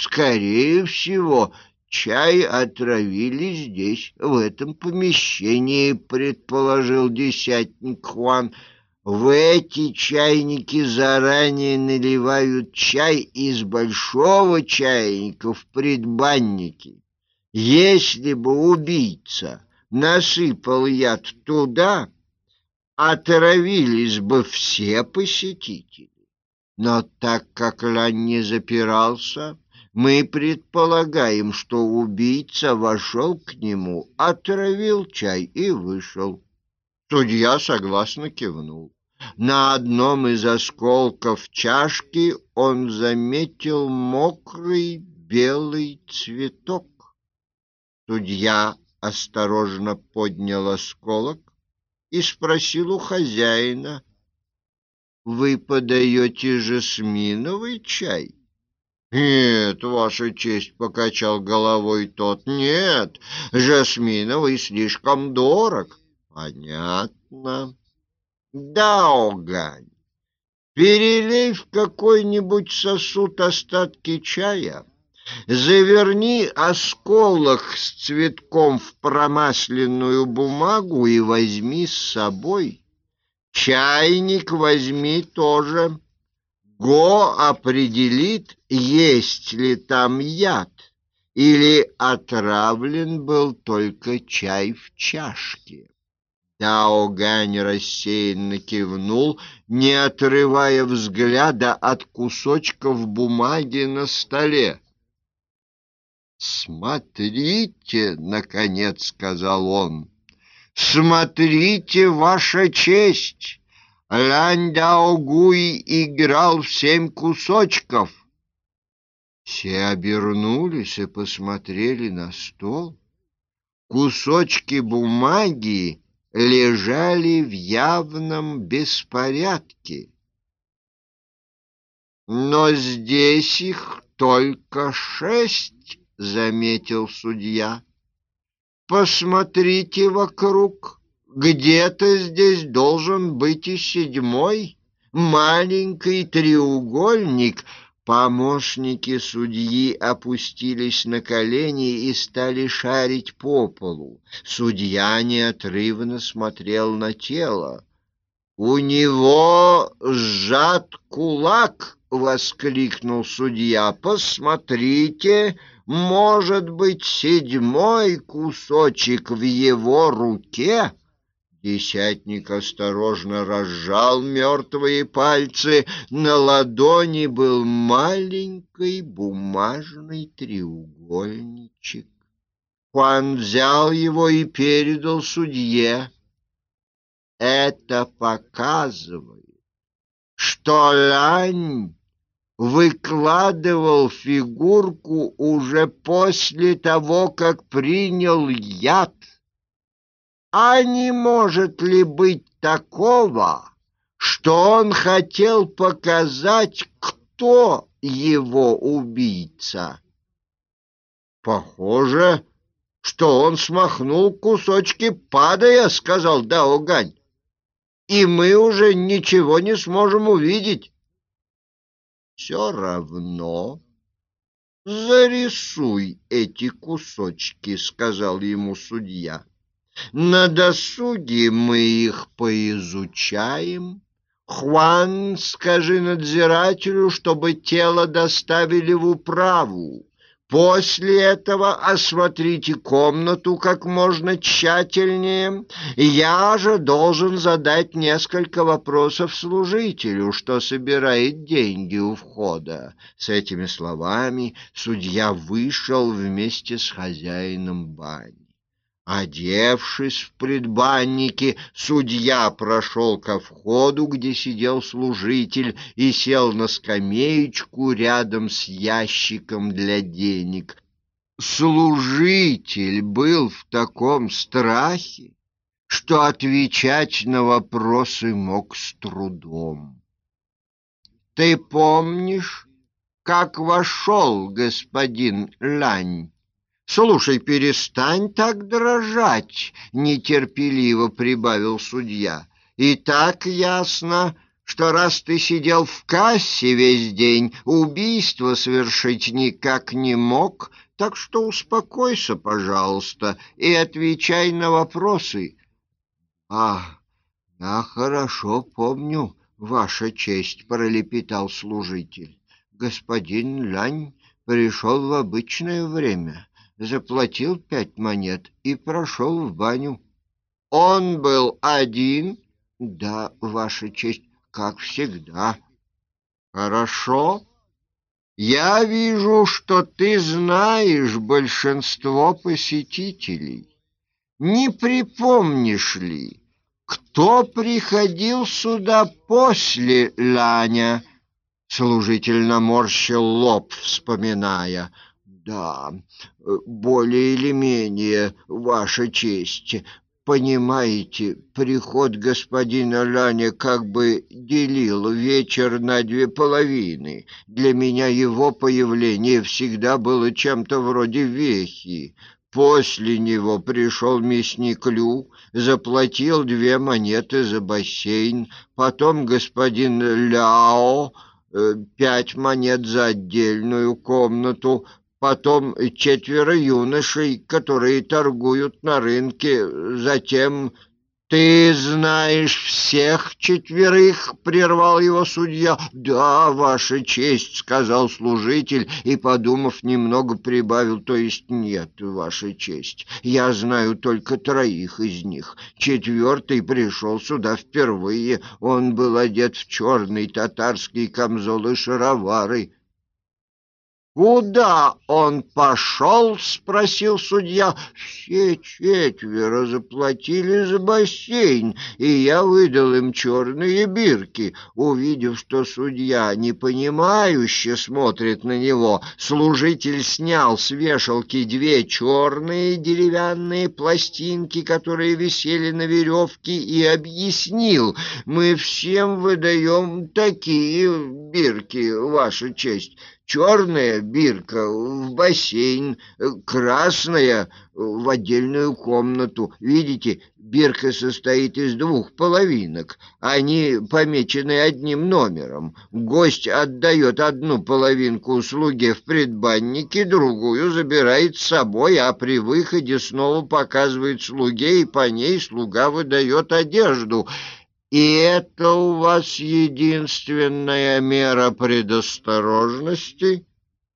Скорее всего, чай отравили здесь, в этом помещении, предположил десятник Хуан. В эти чайники заранее наливают чай из большого чайника в предбанники. Если бы убийца насыпал яд туда, отравились бы все посетители. Но так как Лань не запирался, мы предполагаем, что убийца вошел к нему, отравил чай и вышел. Судья согласно кивнул. На одном из осколков чашки он заметил мокрый белый цветок. Судья осторожно поднял осколок и спросил у хозяина, «Вы подаете жасминовый чай?» «Нет, ваша честь», — покачал головой тот, — «нет, жасминовый слишком дорог». «Понятно». Даогань, перелей в какой-нибудь сосуд остатки чая, заверни осколок с цветком в промасленную бумагу и возьми с собой. Чайник возьми тоже. Го определит, есть ли там яд, или отравлен был только чай в чашке. Дао Гань рассеянно кивнул, не отрывая взгляда от кусочков бумаги на столе. «Смотрите!» — наконец сказал он. «Смотрите, ваша честь! Лань Дао Гуй играл в семь кусочков!» Все обернулись и посмотрели на стол. Кусочки бумаги лежали в явном беспорядке. Но здесь их только шесть, заметил судья. Посмотрите вокруг. Где-то здесь должен быть и седьмой, маленький треугольник — Помощники судьи опустились на колени и стали шарить по полу. Судья неотрывно смотрел на тело. «У него сжат кулак!» — воскликнул судья. «Посмотрите, может быть, седьмой кусочек в его руке?» Десятник осторожно разжал мертвые пальцы. На ладони был маленький бумажный треугольничек. Хуан взял его и передал судье. Это показывает, что Лань выкладывал фигурку уже после того, как принял яд. А не может ли быть такого, что он хотел показать, кто его убийца? Похоже, что он смахнул кусочки, падая, сказал Даогань. И мы уже ничего не сможем увидеть. Все равно зарисуй эти кусочки, сказал ему судья. На досуге мы их поизучаем. Хуан, скажи надзирателю, чтобы тело доставили в управу. После этого осмотрите комнату как можно тщательнее. Я же должен задать несколько вопросов служителю, что собирает деньги у входа. С этими словами судья вышел вместе с хозяином бани. Одевшись в предбаннике, судья прошел ко входу, где сидел служитель, и сел на скамеечку рядом с ящиком для денег. Служитель был в таком страхе, что отвечать на вопросы мог с трудом. «Ты помнишь, как вошел господин Лань?» Слушай, перестань так дрожать, нетерпеливо прибавил судья. И так ясно, что раз ты сидел в кассе весь день, убийство совершить никак не мог, так что успокойся, пожалуйста, и отвечай на вопросы. — А, я хорошо помню, ваша честь, — пролепетал служитель. Господин Лань пришел в обычное время, заплатил пять монет и прошел в баню. — Он был один? — Да, ваша честь как всегда. Хорошо. Я вижу, что ты знаешь большинство посетителей. Не припомнишь ли, кто приходил сюда после Ланя? Служитель наморщил лоб, вспоминая. Да, более или менее, ваша честь. Понимаете, приход господина Ланя как бы делил вечер на две половины. Для меня его появление всегда было чем-то вроде вехи. После него пришел мясник Лю, заплатил две монеты за бассейн, потом господин Ляо э, пять монет за отдельную комнату, потом четверо юношей, которые торгуют на рынке, затем «Ты знаешь всех четверых?» — прервал его судья. «Да, ваша честь», — сказал служитель и, подумав, немного прибавил, «то есть нет, ваша честь. Я знаю только троих из них. Четвертый пришел сюда впервые. Он был одет в черный татарский камзол и шаровары». «Куда он пошел?» — спросил судья. «Все четверо заплатили за бассейн, и я выдал им черные бирки». Увидев, что судья непонимающе смотрит на него, служитель снял с вешалки две черные деревянные пластинки, которые висели на веревке, и объяснил. «Мы всем выдаем такие бирки, Ваша честь». Черная бирка в бассейн, красная в отдельную комнату. Видите, бирка состоит из двух половинок. Они помечены одним номером. Гость отдает одну половинку слуге в предбаннике, другую забирает с собой, а при выходе снова показывает слуге, и по ней слуга выдает одежду. И это у вас единственная мера предосторожности?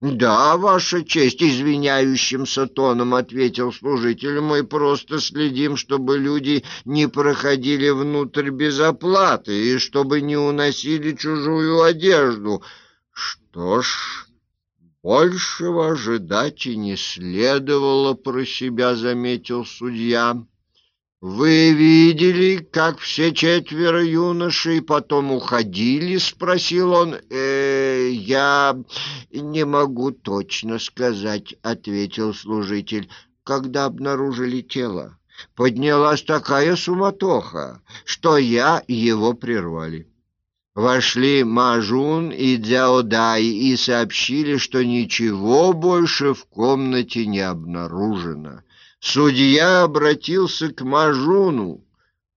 Да, ваша честь, извиняющимся тоном ответил служитель. Мы просто следим, чтобы люди не проходили внутрь без оплаты и чтобы не уносили чужую одежду. Что ж, большего ожидать и не следовало, про себя заметил судья. «Вы видели, как все четверо юношей потом уходили?» — спросил он. «Э, «Я не могу точно сказать», — ответил служитель. «Когда обнаружили тело, поднялась такая суматоха, что я его прервали». Вошли Мажун и Дзяодай и сообщили, что ничего больше в комнате не обнаружено. Судья обратился к Мажуну.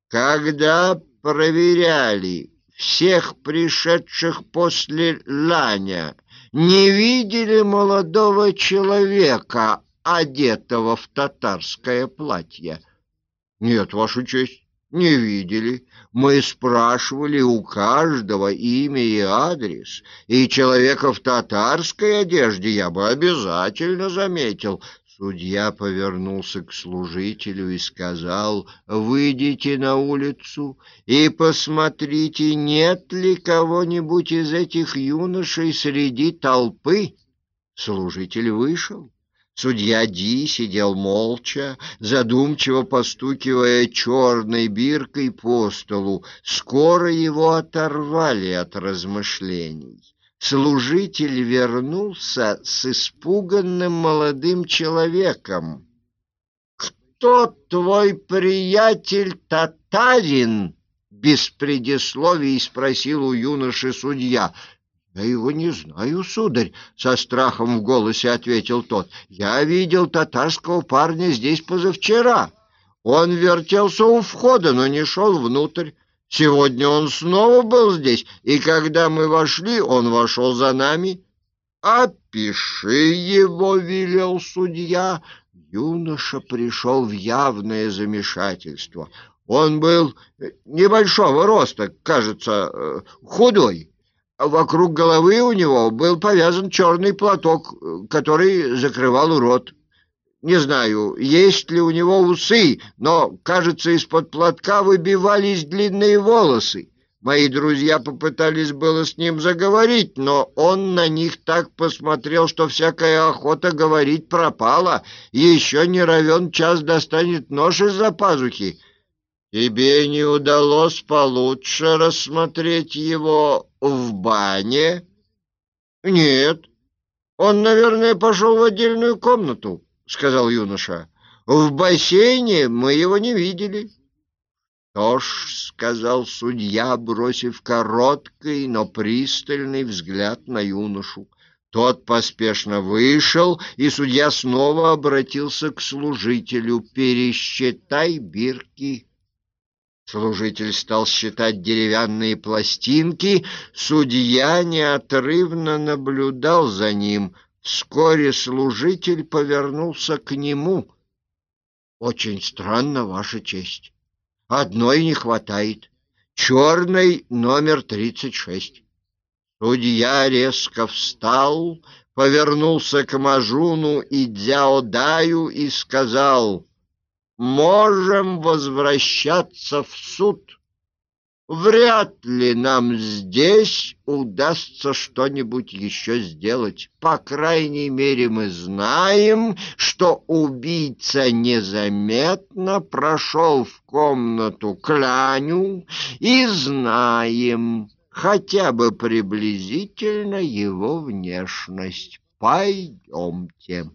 Когда проверяли всех пришедших после Ланя, не видели молодого человека, одетого в татарское платье? Нет, Ваша честь, не видели. Мы спрашивали у каждого имя и адрес, и человека в татарской одежде я бы обязательно заметил. Судья повернулся к служителю и сказал, «Выйдите на улицу и посмотрите, нет ли кого-нибудь из этих юношей среди толпы». Служитель вышел. Судья Ди сидел молча, задумчиво постукивая черной биркой по столу. Скоро его оторвали от размышлений служитель вернулся с испуганным молодым человеком. «Кто твой приятель татарин?» — без предисловий спросил у юноши судья. «Я его не знаю, сударь», — со страхом в голосе ответил тот. «Я видел татарского парня здесь позавчера. Он вертелся у входа, но не шел внутрь. Сегодня он снова был здесь, и когда мы вошли, он вошел за нами. «Опиши его», — велел судья. Юноша пришел в явное замешательство. Он был небольшого роста, кажется, э, худой. Вокруг головы у него был повязан черный платок, который закрывал рот. Не знаю, есть ли у него усы, но, кажется, из-под платка выбивались длинные волосы. Мои друзья попытались было с ним заговорить, но он на них так посмотрел, что всякая охота говорить пропала. Еще не равен час достанет нож из-за пазухи. Тебе не удалось получше рассмотреть его в бане? Нет. Он, наверное, пошел в отдельную комнату, сказал юноша. В бассейне мы его не видели. «То ж», — сказал судья, бросив короткий, но пристальный взгляд на юношу. Тот поспешно вышел, и судья снова обратился к служителю. «Пересчитай бирки». Служитель стал считать деревянные пластинки. Судья неотрывно наблюдал за ним. Вскоре служитель повернулся к нему. «Очень странно, Ваша честь». Одной не хватает. Черный номер тридцать шесть. Судья резко встал, повернулся к Мажуну и Дзяодаю и сказал, «Можем возвращаться в суд». Вряд ли нам здесь удастся что-нибудь еще сделать. По крайней мере, мы знаем, что убийца незаметно прошел в комнату Кляню и знаем хотя бы приблизительно его внешность. Пойдемте.